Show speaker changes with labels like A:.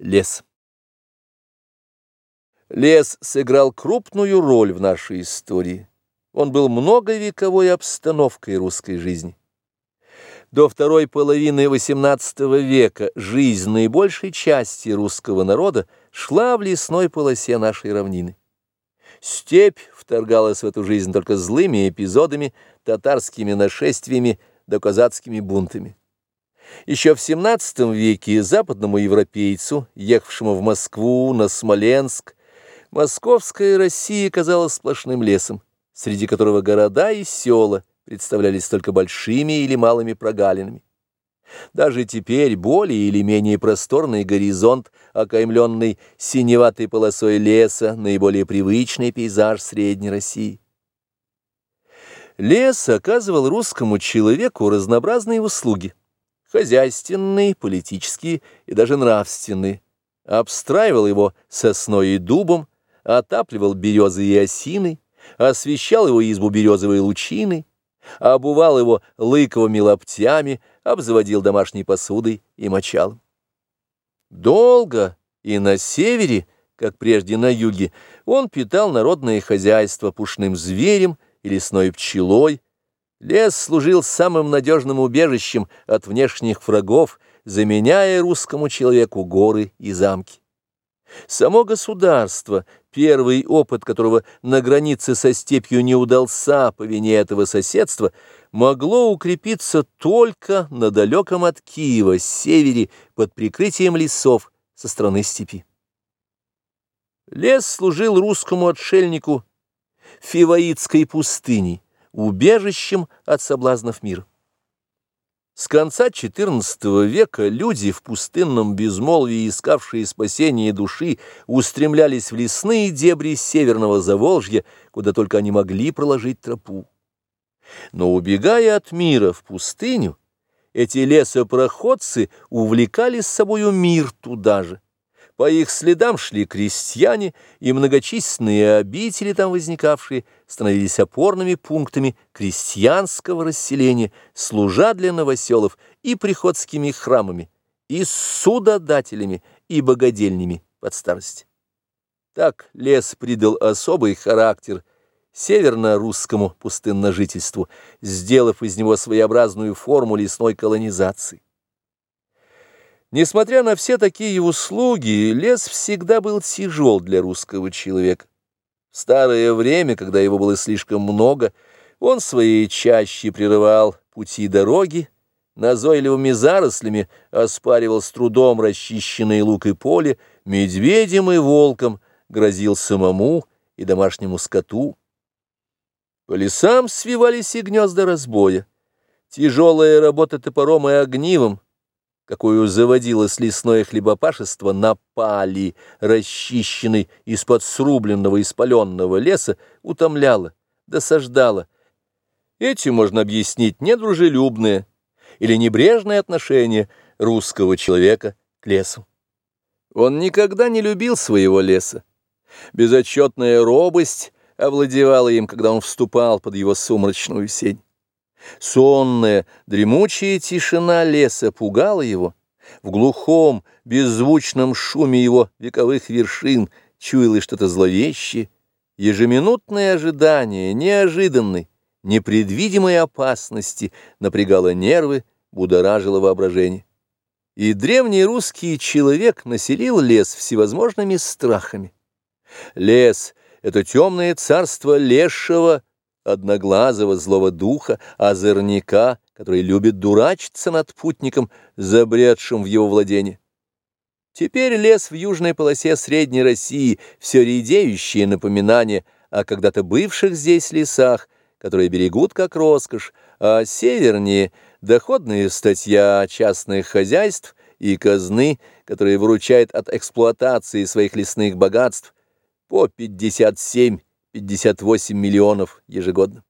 A: Лес. Лес сыграл крупную роль в нашей истории. Он был многовековой обстановкой русской жизни. До второй половины XVIII века жизнь наибольшей части русского народа шла в лесной полосе нашей равнины. Степь вторгалась в эту жизнь только злыми эпизодами, татарскими нашествиями да бунтами. Еще в XVII веке западному европейцу, ехавшему в Москву, на Смоленск, московская Россия казалась сплошным лесом, среди которого города и села представлялись только большими или малыми прогалинами. Даже теперь более или менее просторный горизонт, окаймленный синеватой полосой леса, наиболее привычный пейзаж Средней России. Лес оказывал русскому человеку разнообразные услуги хозяйственные, политические и даже нравственные, обстраивал его сосной и дубом, отапливал березы и осиной, освещал его избу березовой лучиной, обувал его лыковыми лаптями, обзаводил домашней посудой и мочалом. Долго и на севере, как прежде на юге, он питал народное хозяйство пушным зверем и лесной пчелой, Лес служил самым надежным убежищем от внешних врагов, заменяя русскому человеку горы и замки. Само государство, первый опыт которого на границе со степью не удался по вине этого соседства, могло укрепиться только на далеком от Киева севере под прикрытием лесов со стороны степи. Лес служил русскому отшельнику Фиваитской пустыней, убежищем от соблазнов мира. С конца XIV века люди в пустынном безмолвии, искавшие спасение души, устремлялись в лесные дебри северного Заволжья, куда только они могли проложить тропу. Но убегая от мира в пустыню, эти лесопроходцы увлекали с собою мир туда же. По их следам шли крестьяне, и многочисленные обители там возникавшие становились опорными пунктами крестьянского расселения, служа для новоселов и приходскими храмами, и судодателями, и богадельнями под старость. Так лес придал особый характер северно-русскому пустынножительству, сделав из него своеобразную форму лесной колонизации. Несмотря на все такие услуги, лес всегда был тяжел для русского человека. В старое время, когда его было слишком много, он своей чаще прерывал пути дороги, назойливыми зарослями оспаривал с трудом расчищенные лук и поле, медведем и волком грозил самому и домашнему скоту. По лесам свивались и гнезда разбоя. Тяжелая работа топором и огнивом, какую заводилось лесное хлебопашество на пали, расчищенной из-под срубленного и спаленного леса, утомляла, досаждала. Этим можно объяснить недружелюбное или небрежное отношение русского человека к лесу. Он никогда не любил своего леса. Безотчетная робость овладевала им, когда он вступал под его сумрачную сень. Сонная, дремучая тишина леса пугала его. В глухом, беззвучном шуме его вековых вершин чуялось что-то зловещее. Ежеминутное ожидание неожиданной, непредвидимой опасности напрягало нервы, будоражило воображение. И древний русский человек населил лес всевозможными страхами. Лес — это темное царство лешего, одноглазого злого духа, озорника, который любит дурачиться над путником, забредшим в его владение. Теперь лес в южной полосе Средней России, все редеющие напоминания о когда-то бывших здесь лесах, которые берегут как роскошь, а севернее — доходная статья частных хозяйств и казны, которые выручает от эксплуатации своих лесных богатств по 57 58 миллионов ежегодно.